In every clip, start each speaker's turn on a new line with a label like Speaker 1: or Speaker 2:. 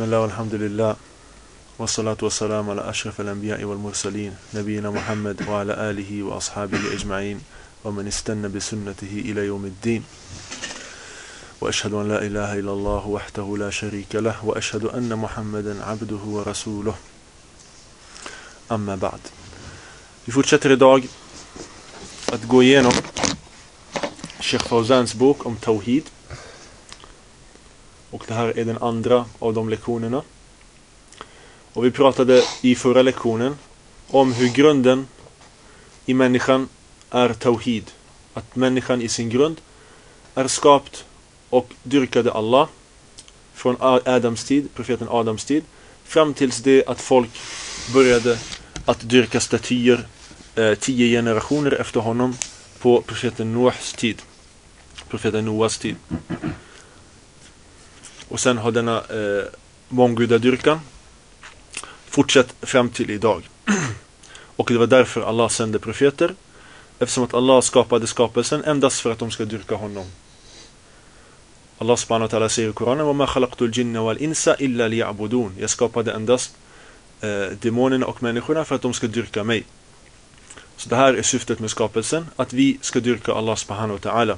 Speaker 1: بسم الله والحمد لله والصلاة والسلام على أشرف الأنبياء والمرسلين نبينا محمد وعلى آله وأصحابه أجمعين ومن استنى بسنته إلى يوم الدين. وأشهد أن لا إله إلا الله وحده لا شريك له وأشهد أن محمدا عبده ورسوله. أما بعد. Vi fortsätter idag att gå igenom Sheikh Fawzans bok om Tawhid. Och det här är den andra av de lektionerna. Och vi pratade i förra lektionen om hur grunden i människan är Tawhid. Att människan i sin grund är skapt och dyrkade Allah från Adams tid, profeten Adams tid, fram tills det att folk började att dyrka statyer eh, tio generationer efter honom på profeten Noahs tid. Profeten Noahs tid Och sen har denna eh, månggudadyrkan fortsatt fram till idag. Och det var därför Allah sände profeter. Eftersom att Allah skapade skapelsen endast för att de ska dyrka honom. Allah subhanahu wa ta'ala säger i Koranen وَمَا خَلَقْتُ الْجِنَّ وَالْإِنسَ إِلَّا لِيَعْبُدُونَ Jag skapade endast eh, demonerna och människorna för att de ska dyrka mig. Så det här är syftet med skapelsen, att vi ska dyrka Allah subhanahu wa ta'ala.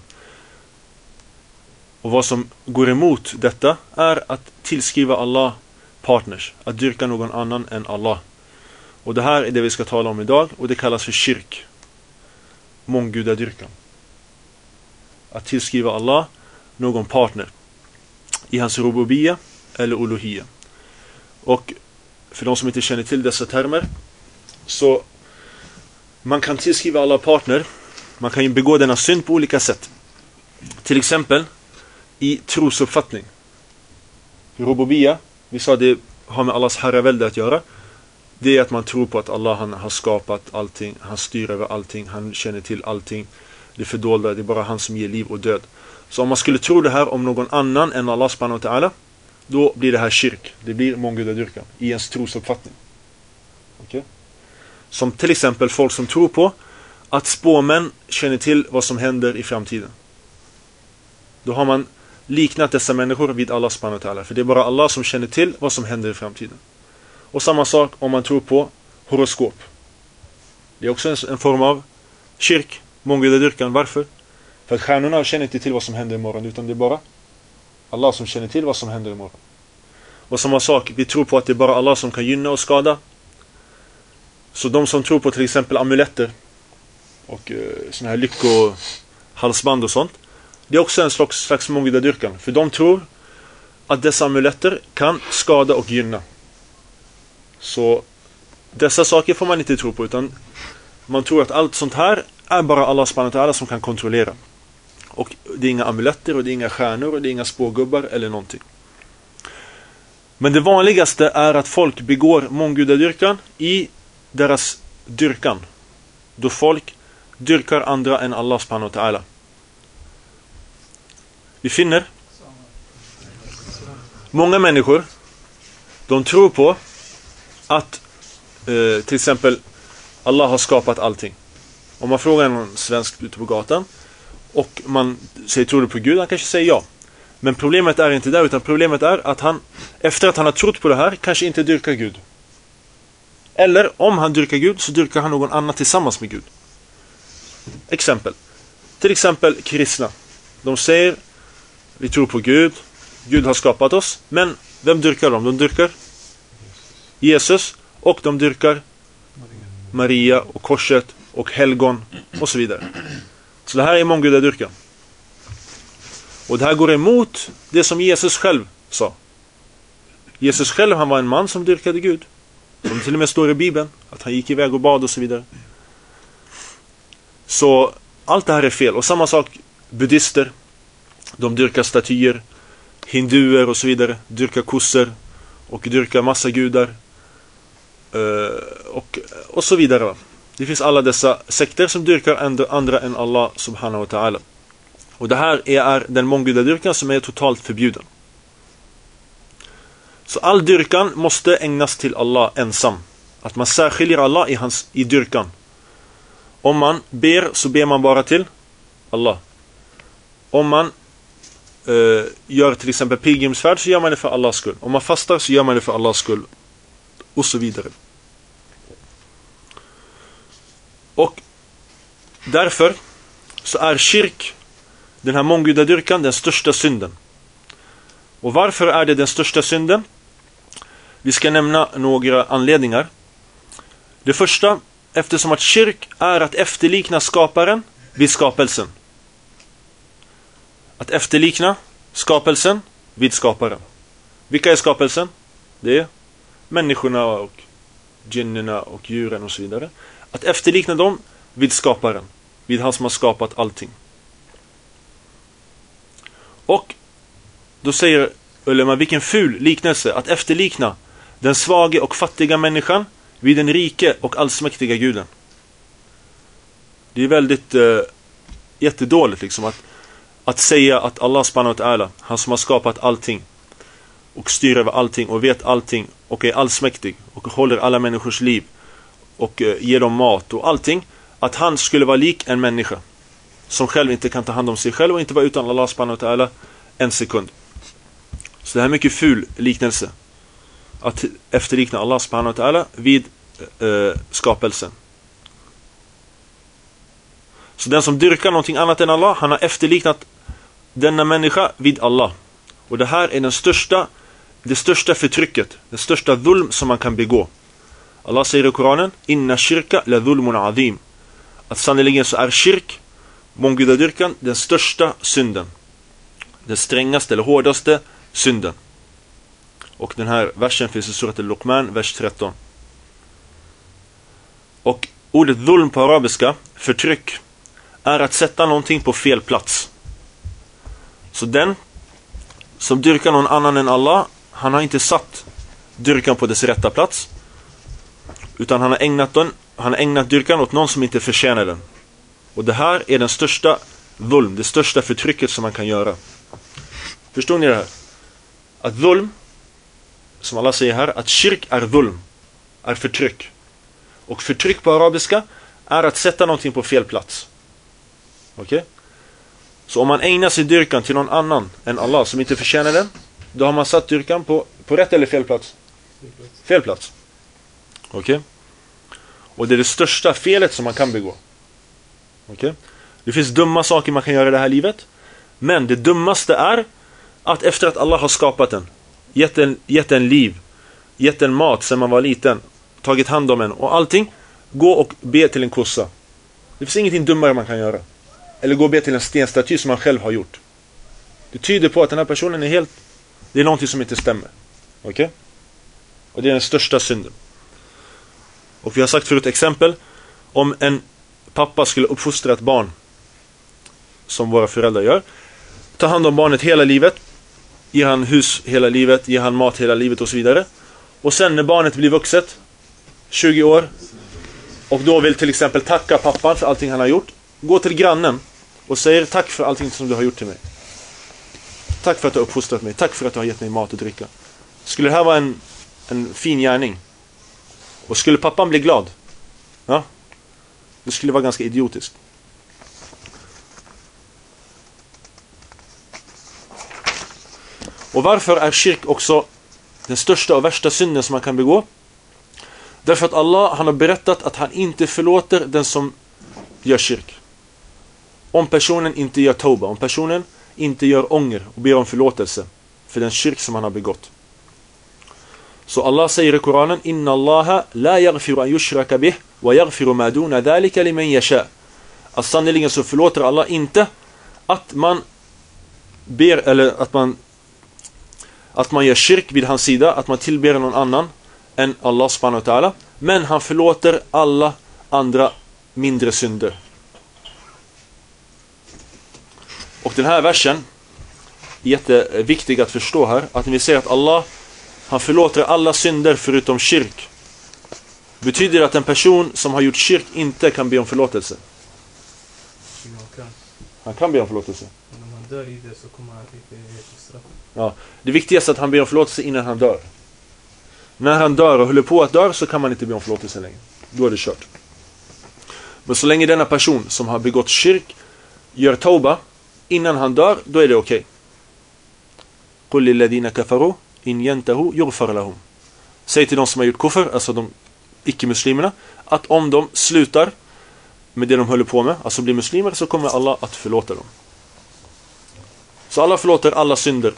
Speaker 1: Och vad som går emot detta är att tillskriva Allah partners, att dyrka någon annan än Allah. Och det här är det vi ska tala om idag och det kallas för kyrk. Månggudadyrkan. Att tillskriva Allah någon partner i hans rububia eller olohia. Och för de som inte känner till dessa termer så man kan tillskriva alla partner. Man kan ju begå denna synd på olika sätt. Till exempel i trosuppfattning. Rububia, vi sa det har med Allahs herravälde att göra. Det är att man tror på att Allah han har skapat allting, han styr över allting, han känner till allting. Det fördolda, det är bara han som ger liv och död. Så om man skulle tro det här om någon annan än Allah subhanahu wa ta'ala, då blir det här kyrk. Det blir mångudadyrkan i ens trosuppfattning. Okay? Som till exempel folk som tror på att spåmän känner till vad som händer i framtiden. Då har man liknat dessa människor vid Allah subhanahu wa ta'ala. För det är bara Allah som känner till vad som händer i framtiden. Och samma sak om man tror på horoskop. Det är också en, en form av kyrk, mångudadyrkan. Varför? För att stjärnorna känner inte till vad som händer imorgon utan det är bara Allah som känner till vad som händer imorgon. Och samma sak, vi tror på att det är bara Allah som kan gynna och skada. Så de som tror på till exempel amuletter och eh, sådana här lyckohalsband och sånt. Det är också en slags, slags månggudadyrkan. För de tror att dessa amuletter kan skada och gynna. Så dessa saker får man inte tro på utan man tror att allt sånt här är bara Allah subhanahu som kan kontrollera. Och det är inga amuletter och det är inga stjärnor och det är inga spågubbar eller någonting. Men det vanligaste är att folk begår månggudadyrkan i deras dyrkan. Då folk dyrkar andra än Allah subhanahu wa ta'ala. Vi finner många människor de tror på att eh, till exempel Allah har skapat allting. Om man frågar någon svensk ute på gatan och man säger tror du på Gud? Han kanske säger ja. Men problemet är inte där utan problemet är att han efter att han har trott på det här kanske inte dyrkar Gud. Eller om han dyrkar Gud så dyrkar han någon annan tillsammans med Gud. Exempel. Till exempel kristna. De säger vi tror på Gud. Gud har skapat oss. Men vem dyrkar de? De dyrkar Jesus och de dyrkar Maria och korset och helgon och så vidare. Så det här är månggudadyrkan. Och det här går emot det som Jesus själv sa. Jesus själv han var en man som dyrkade Gud. Som till och med står i Bibeln. Att han gick iväg och bad och så vidare. Så allt det här är fel. Och samma sak buddister. De dyrkar statyer. Hinduer och så vidare dyrkar kossor. Och dyrkar massa gudar. Eh, och, och så vidare. Det finns alla dessa sekter som dyrkar andra, andra än Allah subhanahu wa ta'ala. Och det här är den månggudadyrkan som är totalt förbjuden. Så all dyrkan måste ägnas till Allah ensam. Att man särskiljer Allah i, hans, i dyrkan. Om man ber så ber man bara till Allah. Om man eh, gör till exempel pilgrimsfärd så gör man det för Allahs skull. Om man fastar så gör man det för Allahs skull. Och så vidare. Och därför så är kyrk, den här månggudadyrkan, den största synden. Och varför är det den största synden? Vi ska nämna några anledningar. Det första, eftersom att kyrk är att efterlikna skaparen vid skapelsen. Att efterlikna skapelsen vid skaparen. Vilka är skapelsen? Det är människorna och djinnerna och djuren och så vidare. Att efterlikna dem vid skaparen. Vid han som har skapat allting. Och då säger Ulema, vilken ful liknelse att efterlikna den svage och fattiga människan vid den rike och allsmäktiga guden. Det är väldigt eh, jättedåligt liksom att, att säga att Allah subhanahu wa ta'ala, han som har skapat allting och styr över allting och vet allting och är allsmäktig och håller alla människors liv och eh, ger dem mat och allting att han skulle vara lik en människa som själv inte kan ta hand om sig själv och inte vara utan Allah subhanahu wa ta'ala en sekund. Så det här är mycket ful liknelse. Att efterlikna Allah subhanahu wa ta'ala vid eh, eh skapelsen. Så den som dyrkar någonting annat än Allah, han har efterliknat denna människa vid Allah. Och det här är den största, det största förtrycket, den största dhulm som man kan begå. Allah säger i Koranen, Inna shirka la dhulmun azim. Att sannerligen så är kyrk, månggudadyrkan, den största synden. Den strängaste eller hårdaste synden. Och den här versen finns i surat al-Luqman, vers 13. Och ordet dhulm på arabiska, förtryck, är att sätta någonting på fel plats. Så den som dyrkar någon annan än Allah, han har inte satt dyrkan på dess rätta plats. Utan han har ägnat, den, han har ägnat dyrkan åt någon som inte förtjänar den. Och det här är den största vulm, det största förtrycket som man kan göra. Förstår ni det här? Att vulm, som alla säger här, att kyrk är vulm, är förtryck. Och förtryck på arabiska är att sätta någonting på fel plats. Okej? Okay? Så om man ägnar sig dyrkan till någon annan än Allah som inte förtjänar den, då har man satt dyrkan på, på rätt eller fel plats? Fel plats. Okej? Okay? Och det är det största felet som man kan begå. Okej? Okay? Det finns dumma saker man kan göra i det här livet. Men det dummaste är att efter att Allah har skapat en, gett en, gett en liv, gett en mat sedan man var liten, tagit hand om en och allting, gå och be till en kossa. Det finns ingenting dummare man kan göra. Eller gå och be till en stenstaty som han själv har gjort. Det tyder på att den här personen är helt... Det är någonting som inte stämmer. Okej? Okay? Och det är den största synden. Och vi har sagt förut exempel. Om en pappa skulle uppfostra ett barn. Som våra föräldrar gör. Ta hand om barnet hela livet. Ge han hus hela livet. Ge han mat hela livet och så vidare. Och sen när barnet blir vuxet. 20 år. Och då vill till exempel tacka pappan för allting han har gjort. Gå till grannen och säger tack för allting som du har gjort till mig. Tack för att du har uppfostrat mig. Tack för att du har gett mig mat och dricka. Skulle det här vara en, en fin gärning? Och skulle pappan bli glad? Ja. Det skulle vara ganska idiotiskt. Och varför är kyrk också den största och värsta synden som man kan begå? Därför att Allah han har berättat att han inte förlåter den som gör kyrk. Om personen inte gör tauba, om personen inte gör ånger och ber om förlåtelse för den kyrk som han har begått. Så Allah säger i Koranen Inna Allaha la yaghfiru an yushraka bih wa yaghfiru ma duna dhalika liman yasha. Att sannoliken så förlåter Allah inte att man ber eller att man att man gör kyrk vid hans sida, att man tillber någon annan än Allah subhanahu wa ta'ala. Men han förlåter alla andra mindre synder. Och den här versen är jätteviktig att förstå här. Att när vi säger att Allah han förlåter alla synder förutom kyrk. Betyder att en person som har gjort kyrk inte kan be om förlåtelse? Han kan be om förlåtelse.
Speaker 2: Men om han dör i det så kommer han inte straff.
Speaker 1: Ja, det viktigaste är att han ber om förlåtelse innan han dör. När han dör och håller på att dö så kan man inte be om förlåtelse längre. Då är det kört. Men så länge denna person som har begått kyrk gör tauba innan han dör, då är det okej. Okay. قل للذين كفروا إن ينتهوا يغفر لهم Säg till de som har gjort kuffer, alltså de icke-muslimerna, att om de slutar med det de håller på med, alltså blir muslimer, så kommer Allah att förlåta dem. Så Allah förlåter alla synder.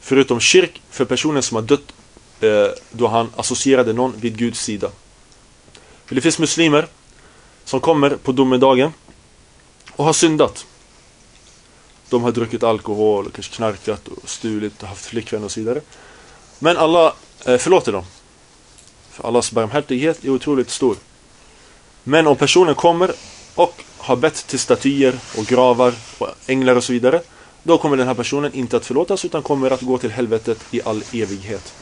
Speaker 1: Förutom kyrk för personen som har dött eh, då han associerade någon vid Guds sida. För det finns muslimer som kommer på domedagen och har syndat. De har druckit alkohol, kanske knarkat och stulit och haft flickvän och så vidare. Men Allah eh, förlåter dem. För Allahs barmhärtighet är otroligt stor. Men om personen kommer och har bett till statyer och gravar och änglar och så vidare. Då kommer den här personen inte att förlåtas utan kommer att gå till helvetet i all evighet.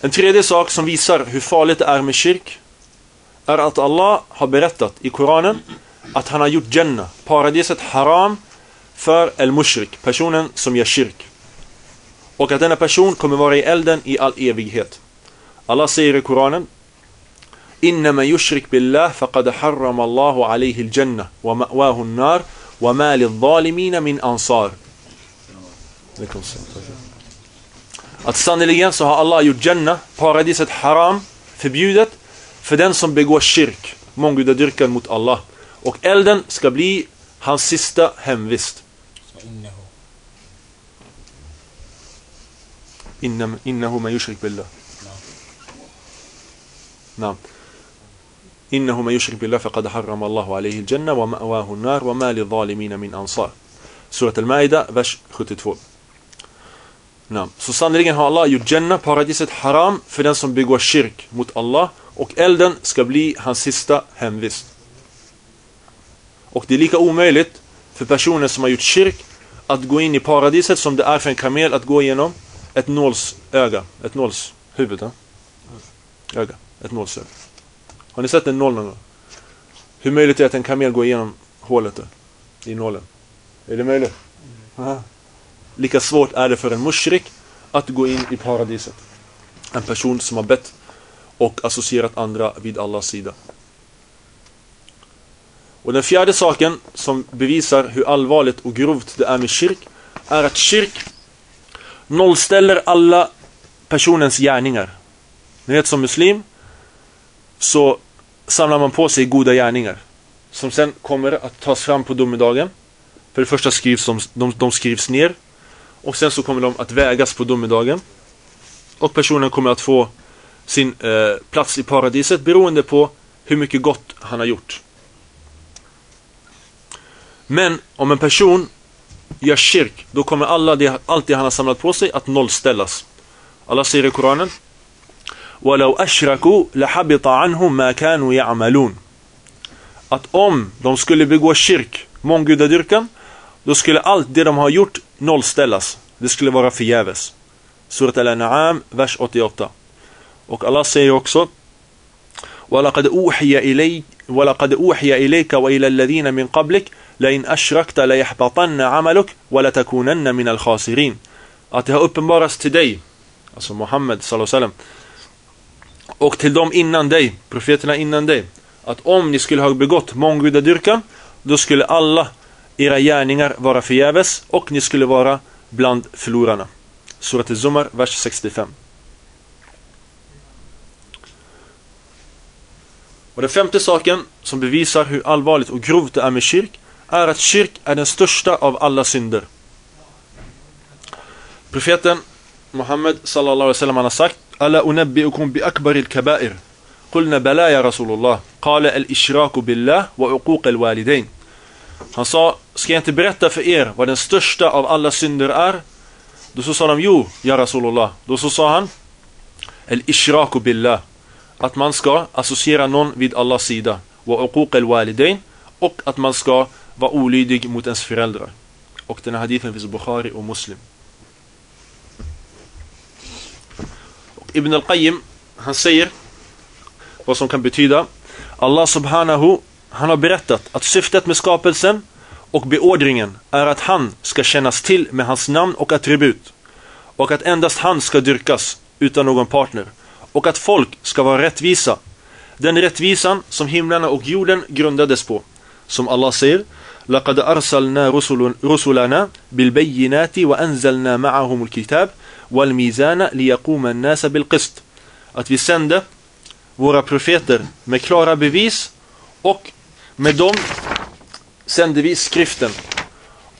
Speaker 1: En tredje sak som visar hur farligt det är med kyrk är att Allah har berättat i Koranen att han har gjort Jannah, paradiset haram för el-mushrik, personen som gör kyrk. Och att denna person kommer vara i elden i all evighet. Allah säger i Koranen إنما يشرك بالله فقد حرم الله عليه الجنة ومأواه النار وما للظالمين من أنصار Att sannoliken så har Allah gjort Jannah, paradiset haram, förbjudet för den som begår kyrk, månggudadyrkan mot Allah. Och elden ska bli hans sista hemvist.
Speaker 3: Innahu
Speaker 1: man yushrik billah. Naam. Innahu man yushrik billah faqad harrama Allahu alayhi al-jannah wa ma'wahu an-nar wa ma lidh-dhalimin min ansar. Surat al-Maida vers 72. Naam. Så sannerligen har Allah gjort Jannah, paradiset, haram för den som begår shirk mot Allah och elden ska bli hans sista hemvist. Och det är lika omöjligt för personer som har gjort kyrk att gå in i paradiset som det är för en kamel att gå igenom ett nålsöga. Ett nålshuvud. Ja? Öga. Ett nålsöga. Har ni sett en nål någon gång? Hur möjligt är det att en kamel går igenom hålet där? I nålen? Är det möjligt? Aha. Lika svårt är det för en mushrik att gå in i paradiset. En person som har bett och associerat andra vid Allahs sida. Och den fjärde saken som bevisar hur allvarligt och grovt det är med kyrk är att kyrk nollställer alla personens gärningar. Ni vet som muslim så samlar man på sig goda gärningar som sen kommer att tas fram på domedagen. För det första skrivs de, de, de skrivs ner och sen så kommer de att vägas på domedagen. Och personen kommer att få sin eh, plats i paradiset beroende på hur mycket gott han har gjort. Men om en person gör kyrk, då kommer alla det, allt det han har samlat på sig att nollställas. Allah säger i Koranen Att om de skulle begå kyrk, månggudadyrkan, då skulle allt det de har gjort nollställas. Det skulle vara förgäves. Surat Al-An'am, vers 88. Och Allah säger också وَلَقَدْ أُوحِيَ إِلَيْكَ وَإِلَى الَّذِينَ مِنْ قَبْلِكَ لَإِنْ أَشْرَكْتَ لَيَحْبَطَنَّ عَمَلُكَ وَلَتَكُونَنَّ مِنَ الْخَاسِرِينَ Att det har uppenbarats till dig, alltså Muhammed sallallahu alaihi wasallam, och till dem innan dig, profeterna innan dig, att om ni skulle ha begått månggudadyrkan, då skulle alla era gärningar vara förgäves och ni skulle vara bland förlorarna. Surat al-Zumar, vers 65. Och den femte saken som bevisar hur allvarligt och grovt det är med kyrk är att kyrk är den största av alla synder. Profeten Muhammed sallallahu alaihi wasallam har sagt Alla unabbi'ukum bi akbaril kaba'ir Qulna bala ya Rasulullah Qala al-ishraku billah wa uquq al-walidain Han sa, ska jag inte berätta för er vad den största av alla synder är? Då så sa de, jo, ja Rasulullah. Då så sa han, al-ishraku billah. Att man ska associera någon vid Allahs sida. Och att man ska vara olydig mot ens föräldrar. Och den här hadithen finns i Bukhari och Muslim. Och Ibn al-Qayyim, han säger vad som kan betyda Allah subhanahu, han har berättat att syftet med skapelsen och beordringen är att han ska kännas till med hans namn och attribut och att endast han ska dyrkas utan någon partner och att folk ska vara rättvisa. Den rättvisan som himlarna och jorden grundades på. Som Allah säger لقد أرسلنا رسل رسلنا بالبينات وأنزلنا معهم الكتاب والميزان ليقوم الناس بالقسط att vi sände våra profeter med klara bevis och med dem sände vi skriften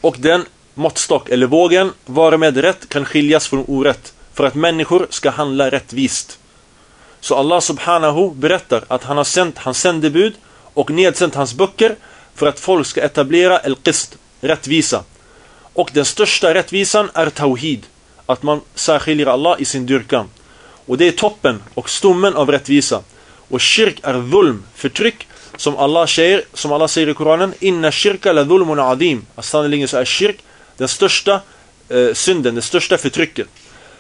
Speaker 1: och den måttstock eller vågen varmed rätt kan skiljas från orätt för att människor ska handla rättvist. Så Allah subhanahu berättar att han har sänt hans sändebud och nedsänt hans böcker för att folk ska etablera el-qist, rättvisa. Och den största rättvisan är tawhid, att man särskiljer Allah i sin dyrkan. Och det är toppen och stommen av rättvisa. Och kyrk är dhulm, förtryck, som Allah säger, som Allah säger i Koranen, inna kyrka la dhulmun adim. Sannerligen så är kyrk den största eh, synden, det största förtrycket.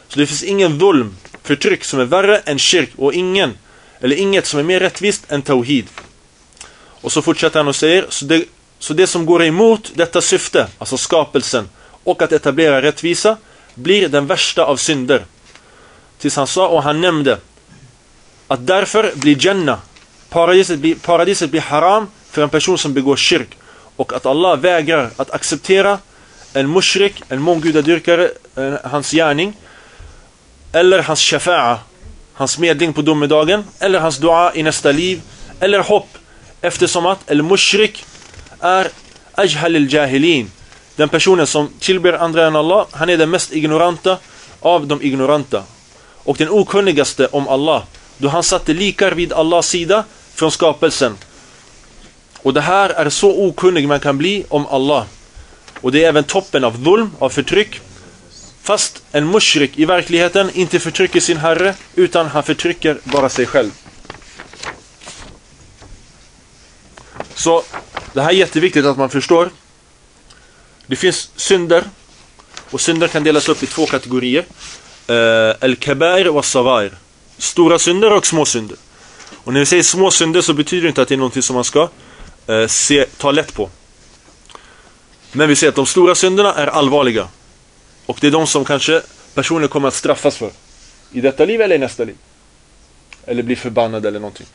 Speaker 1: Så det finns ingen dhulm, förtryck, som är värre än kyrk och ingen, eller inget som är mer rättvist än tawhid. Och så fortsätter han och säger, så det, så det som går emot detta syfte, alltså skapelsen, och att etablera rättvisa, blir den värsta av synder. Tills han sa, och han nämnde, att därför blir Jannah, paradiset blir, paradiset blir haram för en person som begår kyrk. Och att Allah vägrar att acceptera en mushrik, en månggudadyrkare, eh, hans gärning, eller hans shafa'a, hans medling på domedagen, eller hans dua i nästa liv, eller hopp Eftersom att el-mushrik är ajhal al-jahilin. Den personen som tillber andra än Allah, han är den mest ignoranta av de ignoranta. Och den okunnigaste om Allah. Då han satte likar vid Allahs sida från skapelsen. Och det här är så okunnig man kan bli om Allah. Och det är även toppen av dhulm, av förtryck. Fast en mushrik i verkligheten inte förtrycker sin herre, utan han förtrycker bara sig själv. Så det här är jätteviktigt att man förstår. Det finns synder. Och synder kan delas upp i två kategorier. Eh, El-kabair och savair. Stora synder och små synder. Och när vi säger små synder så betyder det inte att det är någonting som man ska eh, se, ta lätt på. Men vi säger att de stora synderna är allvarliga. Och det är de som kanske personen kommer att straffas för. I detta liv eller i nästa liv. Eller bli förbannad eller någonting.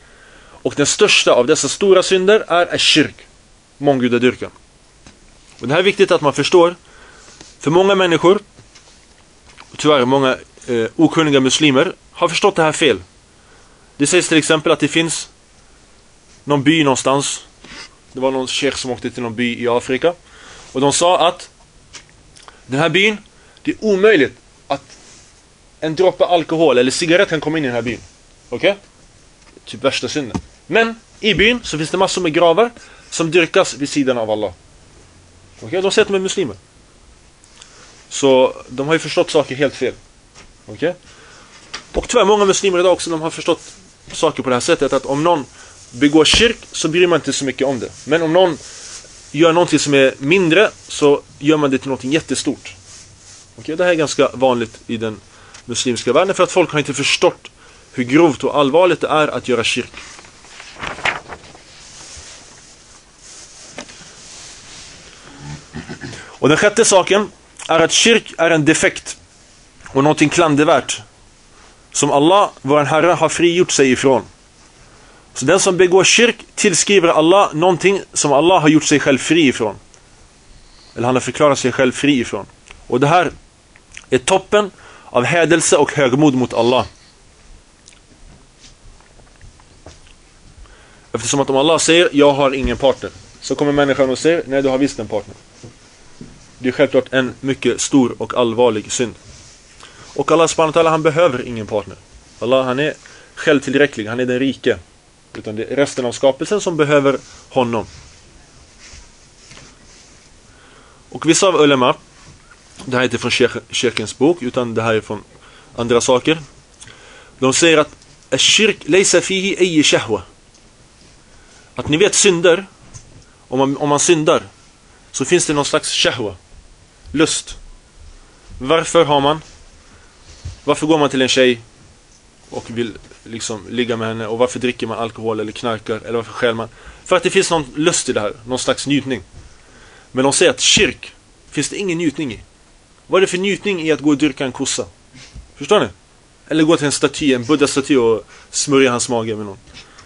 Speaker 1: Och den största av dessa stora synder är ashirk, månggudadyrkan. Och det här är viktigt att man förstår. För många människor, och tyvärr många eh, okunniga muslimer, har förstått det här fel. Det sägs till exempel att det finns någon by någonstans. Det var någon sheikh som åkte till någon by i Afrika. Och de sa att den här byn, det är omöjligt att en droppe alkohol eller cigarett kan komma in i den här byn. Okej? Okay? Typ värsta synden. Men i byn så finns det massor med gravar som dyrkas vid sidan av Allah. Okay? De säger att de är muslimer. Så de har ju förstått saker helt fel. Okay? Och tyvärr många muslimer idag också de har förstått saker på det här sättet att om någon begår kyrk så bryr man inte så mycket om det. Men om någon gör någonting som är mindre så gör man det till någonting jättestort. Okay? Det här är ganska vanligt i den muslimska världen för att folk har inte förstått hur grovt och allvarligt det är att göra kyrk. Och den sjätte saken är att kyrk är en defekt och någonting klandervärt som Allah, vår Herre, har frigjort sig ifrån. Så den som begår kyrk tillskriver Allah någonting som Allah har gjort sig själv fri ifrån. Eller han har förklarat sig själv fri ifrån. Och det här är toppen av hädelse och högmod mot Allah. Eftersom att om Allah säger jag har ingen partner så kommer människan och säger nej du har visst en partner. Det är självklart en mycket stor och allvarlig synd. Och Allah subhanahu han behöver ingen partner. Allah han är självtillräcklig, han är den rike. Utan det är resten av skapelsen som behöver honom. Och vissa av ulema, det här är inte från kyrkens bok utan det här är från andra saker. De säger att kyrk lejsa fihi ej shahwa. Att ni vet synder, om man, om man syndar, så finns det någon slags shahwa lust. Varför har man? Varför går man till en tjej och vill liksom ligga med henne? Och varför dricker man alkohol eller knarkar? Eller varför skäl man? För att det finns någon lust i det här. Någon slags njutning. Men de säger att kyrk finns det ingen njutning i. Vad är det för njutning i att gå och dyrka en kossa? Förstår ni? Eller gå till en staty, en buddha-staty och smörja hans mage med någon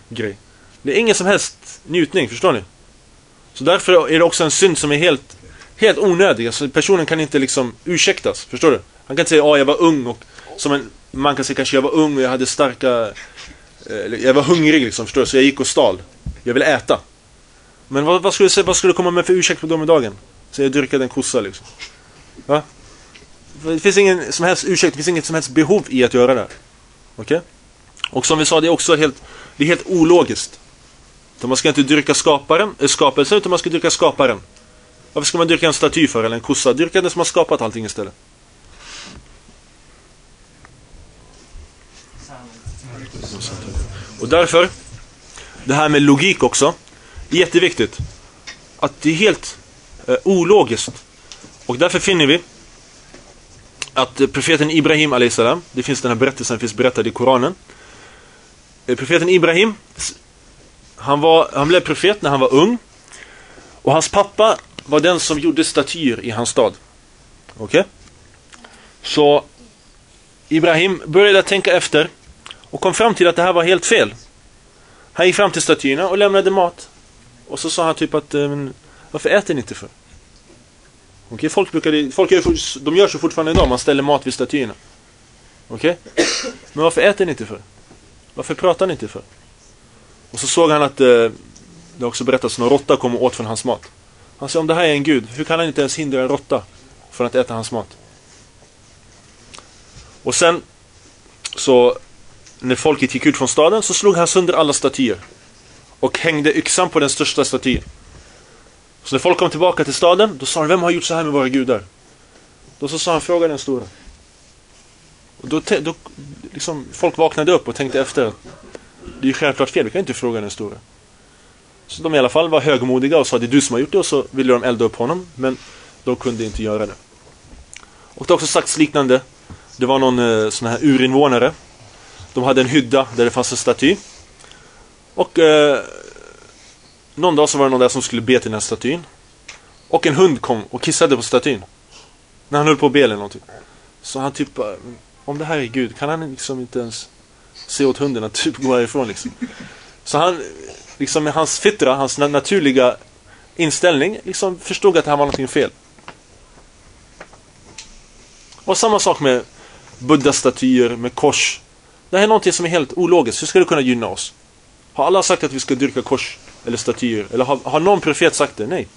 Speaker 1: grej. Det är ingen som helst njutning, förstår ni? Så därför är det också en synd som är helt, helt onödig. Alltså personen kan inte liksom ursäktas, förstår du? Han kan inte säga att jag var ung och som en man kan säga kanske jag var ung och jag hade starka, eh, jag var hungrig liksom, förstår du? Så jag gick och stal. Jag ville äta. Men vad, vad, skulle, vad skulle komma med för ursäkt på domedagen? Så jag dyrkade en kossa liksom. Va? Det finns ingen som helst ursäkt, det finns inget som helst behov i att göra det. Okej? Okay? Och som vi sa, det är också helt, det är helt ologiskt. Man ska inte dyrka skaparen, äh, skapelsen, utan man ska dyrka skaparen. Varför ska man dyrka en staty för, eller en kossa? Dyrka den som har skapat allting istället. Och därför, det här med logik också, är jätteviktigt. Att det är helt eh, ologiskt. Och därför finner vi att profeten Ibrahim a.s. det finns den här berättelsen, finns berättad i Koranen. Eh, profeten Ibrahim, han, var, han blev profet när han var ung. Och hans pappa var den som gjorde statyer i hans stad. Okej? Okay? Så Ibrahim började tänka efter och kom fram till att det här var helt fel. Han gick fram till statyerna och lämnade mat. Och så sa han typ att, eh, varför äter ni inte för? Okej, okay, folk brukar, folk gör, de gör så fortfarande idag, man ställer mat vid statyerna. Okej? Okay? Men varför äter ni inte för? Varför pratar ni inte för? Och så såg han att eh, det också berättats att någon råtta kom och åt från hans mat. Han sa om det här är en gud, hur kan han inte ens hindra en råtta från att äta hans mat? Och sen så när folket gick ut från staden så slog han sönder alla statyer. Och hängde yxan på den största statyn. Så när folk kom tillbaka till staden, då sa han, vem har gjort så här med våra gudar? Då så sa han, fråga den stora. Och då, då liksom, folk vaknade upp och tänkte efter. Det är ju självklart fel, vi kan inte fråga den stora. Så de i alla fall var högmodiga och sa, det är du som har gjort det. Och så ville de elda upp honom, men de kunde inte göra det. Och det har också sagts liknande. Det var någon eh, sån här urinvånare de hade en hydda där det fanns en staty. Och eh, någon dag så var det någon där som skulle be till den här statyn. Och en hund kom och kissade på statyn. När han höll på att be eller någonting. Så han typ, om det här är Gud, kan han liksom inte ens se åt hunden att typ gå härifrån liksom. Så han, liksom med hans fittra, hans naturliga inställning, liksom förstod att det här var någonting fel. Och samma sak med Buddha-statyer, med kors. Det här är någonting som är helt ologiskt. Hur ska det kunna gynna oss? Har alla sagt att vi ska dyrka kors eller statyer? Eller har, har någon profet sagt det? Nej.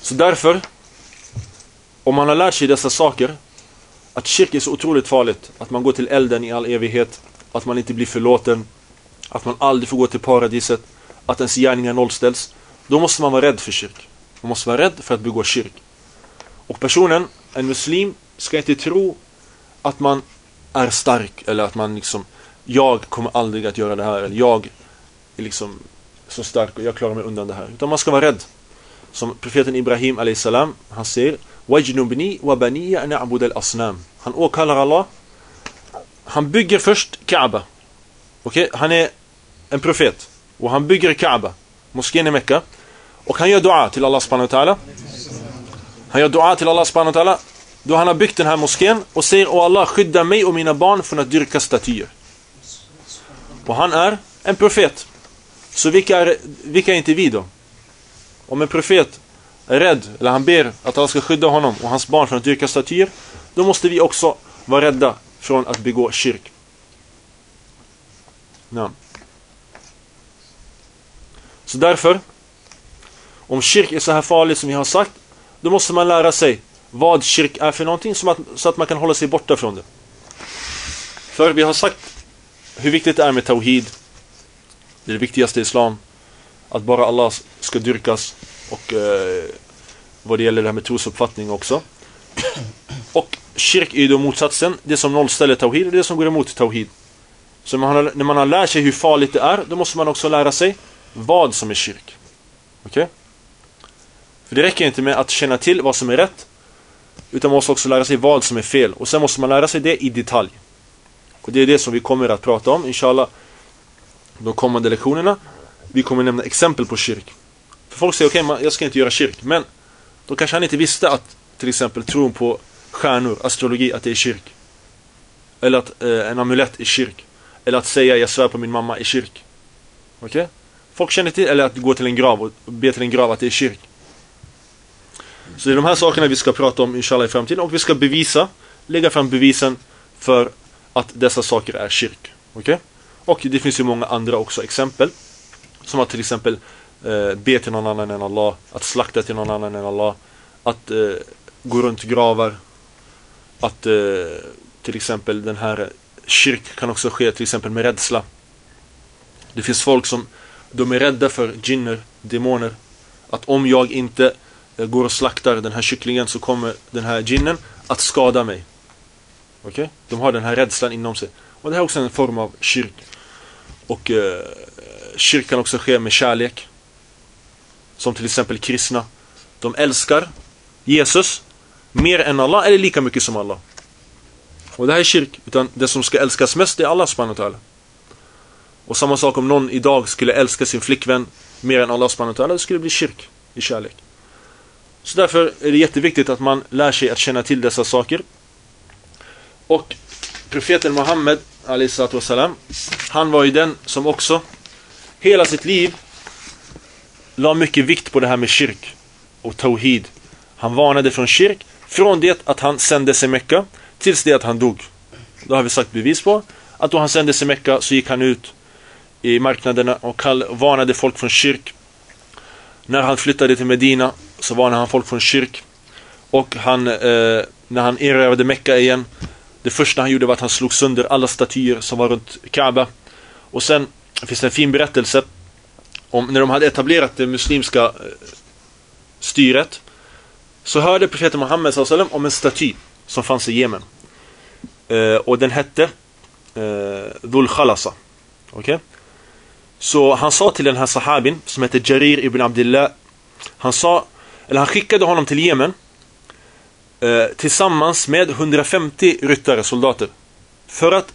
Speaker 1: Så därför, om man har lärt sig dessa saker, att kyrk är så otroligt farligt, att man går till elden i all evighet, att man inte blir förlåten, att man aldrig får gå till paradiset, att ens gärningar nollställs, då måste man vara rädd för kyrk. Man måste vara rädd för att begå kyrk. Och personen en muslim ska inte tro att man är stark eller att man liksom jag kommer aldrig att göra det här eller jag är liksom så stark och jag klarar mig undan det här. Utan man ska vara rädd. Som profeten Ibrahim salam han säger Wajnubni wa baniya na'bud al-asnam. Han åkallar Allah. Han bygger först Kaaba. Okej, okay? han är en profet och han bygger Kaaba, moskén i Mekka och han gör dua till Allah subhanahu wa ta'ala han gör dua till Allah subhanahu wa ta'ala. Då han har byggt den här moskén och säger Åh Allah skydda mig och mina barn från att dyrka statyer. Och han är en profet. Så vilka är, vilka är inte vi då? Om en profet är rädd, eller han ber att Allah ska skydda honom och hans barn från att dyrka statyer, då måste vi också vara rädda från att begå kyrk. Ja. Så därför, om kyrk är så här farligt som vi har sagt, då måste man lära sig vad kyrk är för någonting att, så att man kan hålla sig borta från det. För vi har sagt hur viktigt det är med tawhid. Det är det viktigaste i islam. Att bara Allah ska dyrkas. Och eh, vad det gäller det här med trosuppfattning också. Och kyrk är ju då motsatsen. Det som nollställer tawhid och det som går emot tawhid. Så när man, har, när man har lärt sig hur farligt det är, då måste man också lära sig vad som är kyrk. Okej? Okay? För det räcker inte med att känna till vad som är rätt. Utan man måste också lära sig vad som är fel. Och sen måste man lära sig det i detalj. Och det är det som vi kommer att prata om, inshallah. De kommande lektionerna. Vi kommer nämna exempel på kyrk. För folk säger, okej, okay, jag ska inte göra kyrk. Men då kanske han inte visste att till exempel tron på stjärnor, astrologi, att det är kyrk. Eller att eh, en amulett är kyrk. eller att säga jag svär på min mamma är kyrk. Okej? Folk känner till, eller att gå till en grav och be till en grav att det är kyrk. Så det är de här sakerna vi ska prata om inshallah i framtiden och vi ska bevisa, lägga fram bevisen för att dessa saker är kyrk. Okej? Och det finns ju många andra också exempel. Som att till exempel eh, be till någon annan än Allah, att slakta till någon annan än Allah, att eh, gå runt gravar, att eh, till exempel den här kyrk kan också ske till exempel med rädsla. Det finns folk som de är rädda för jinner, demoner. Att om jag inte eh, går och slaktar den här kycklingen så kommer den här jinnen att skada mig. Okej? Okay? De har den här rädslan inom sig. Och det här är också en form av kyrk. Och eh, kyrk kan också ske med kärlek. Som till exempel kristna. De älskar Jesus mer än Allah eller lika mycket som Allah. Och det här är kyrk. Utan det som ska älskas mest är Allah subhanahu Och samma sak om någon idag skulle älska sin flickvän mer än Allah subhanahu det skulle bli kyrk i kärlek. Så därför är det jätteviktigt att man lär sig att känna till dessa saker. Och profeten Muhammed wassalam, han var ju den som också hela sitt liv la mycket vikt på det här med kyrk och tawhid. Han varnade från kyrk från det att han sändes i Mecka tills det att han dog. Då har vi sagt bevis på att då han sändes i Mecka så gick han ut i marknaderna och varnade folk från kyrk. När han flyttade till Medina så varnade han folk från kyrk. Och han, eh, när han erövrade Mecka igen, det första han gjorde var att han slog sönder alla statyer som var runt Kaaba. Och sen finns det en fin berättelse om när de hade etablerat det muslimska eh, styret. Så hörde profeten Muhammed sallam om en staty som fanns i Jemen. Eh, och den hette eh, Dhul Khalasa. Okej? Okay? Så han sa till den här sahabin som heter Jarir ibn Abdullah. Han sa, eller han skickade honom till Jemen Eh, tillsammans med 150 ryttare, soldater. För att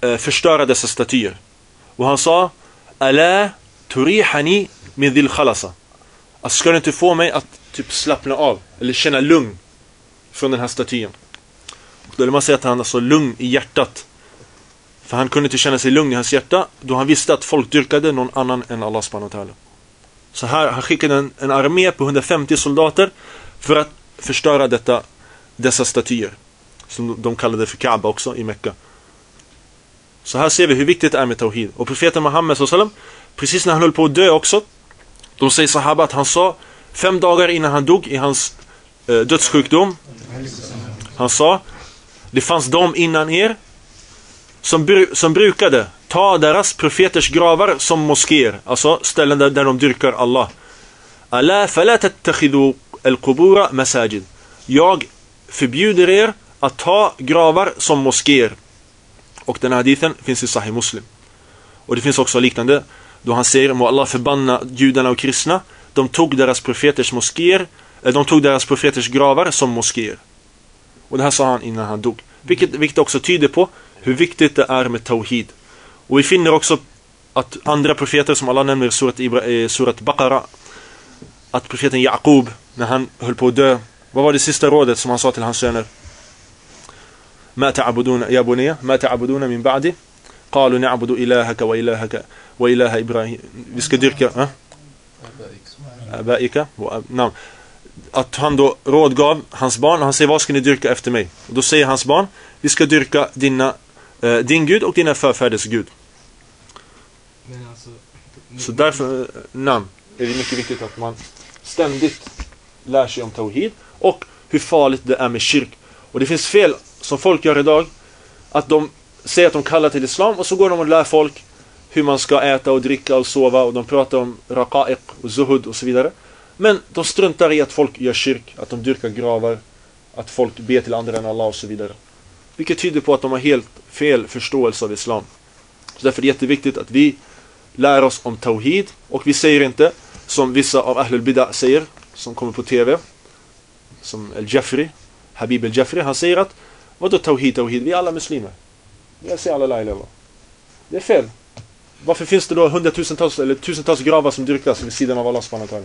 Speaker 1: eh, förstöra dessa statyer. Och han sa Ala turihani min dhil khalasa. Alltså ska du inte få mig att typ slappna av eller känna lugn från den här statyn. då vill man säga att han är så lugn i hjärtat. För han kunde inte känna sig lugn i hans hjärta då han visste att folk dyrkade någon annan än Allah subhanahu Så här, han skickade en, en armé på 150 soldater för att förstöra detta, dessa statyer. Som de kallade för Kaaba också i Mekka. Så här ser vi hur viktigt det är med Tawhid. Och profeten Muhammed sallam, precis när han höll på att dö också, de säger Sahaba att han sa fem dagar innan han dog i hans eh, dödssjukdom. Han sa, det fanns de innan er som, bru som brukade ta deras profeters gravar som moskéer, alltså ställen där, där de dyrkar Allah. Alla fala tattakhidu al-qubura masajid. Jag förbjuder er att ta gravar som moskéer. Och den här hadithen finns i Sahih Muslim. Och det finns också liknande då han säger må Allah förbanna judarna och kristna. De tog deras profeters moskéer, eh, de tog deras profeters gravar som moskéer. Och det här sa han innan han dog. Vilket, vilket också tyder på hur viktigt det är med Tawhid. Och vi finner också att andra profeter som Allah nämner i surat, Ibra, eh, surat Baqarah att profeten Jaqub när han höll på att dö vad var det sista rådet som han sa till hans söner? ما تعبدون يا بني ما تعبدون من بعدي قالوا نعبد إلهك وإلهك وإله إبراهيم vi ska dyrka eh? Abaika namn att han då rådgav hans barn och han säger vad ska ni dyrka efter mig? Och då säger hans barn vi ska dyrka dina, eh, din Gud och dina förfäders Gud. Alltså, Så därför, eh, namn, är det mycket viktigt att man ständigt lär sig om Tawhid och hur farligt det är med kyrk. Och det finns fel som folk gör idag. Att de säger att de kallar till Islam och så går de och lär folk hur man ska äta och dricka och sova och de pratar om raqa'iq och zuhud och så vidare. Men de struntar i att folk gör kyrk, att de dyrkar gravar, att folk ber till andra än Allah och så vidare. Vilket tyder på att de har helt fel förståelse av Islam. Så därför är det jätteviktigt att vi lär oss om Tawhid och vi säger inte som vissa av Ahlul Bida säger som kommer på TV som El-Jafri, Habib El-Jafri, han säger att vadå Tawhid, Tawhid? Vi är alla muslimer. Vi säger alla la ilaha Det är fel. Varför finns det då hundratusentals eller tusentals gravar som dyrkas vid sidan av Allah subhanahu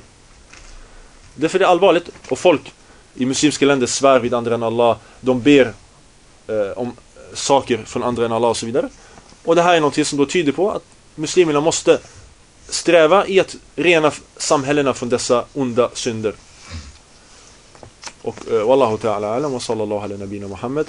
Speaker 1: Därför är det allvarligt och folk i muslimska länder svär vid andra än Allah. De ber eh, om saker från andra än Allah och så vidare. Och det här är någonting som då tyder på att muslimerna måste sträva i att rena samhällena från dessa onda synder. Och eh, wallahu ta'ala alam wa sallallahu ala nabina Muhammad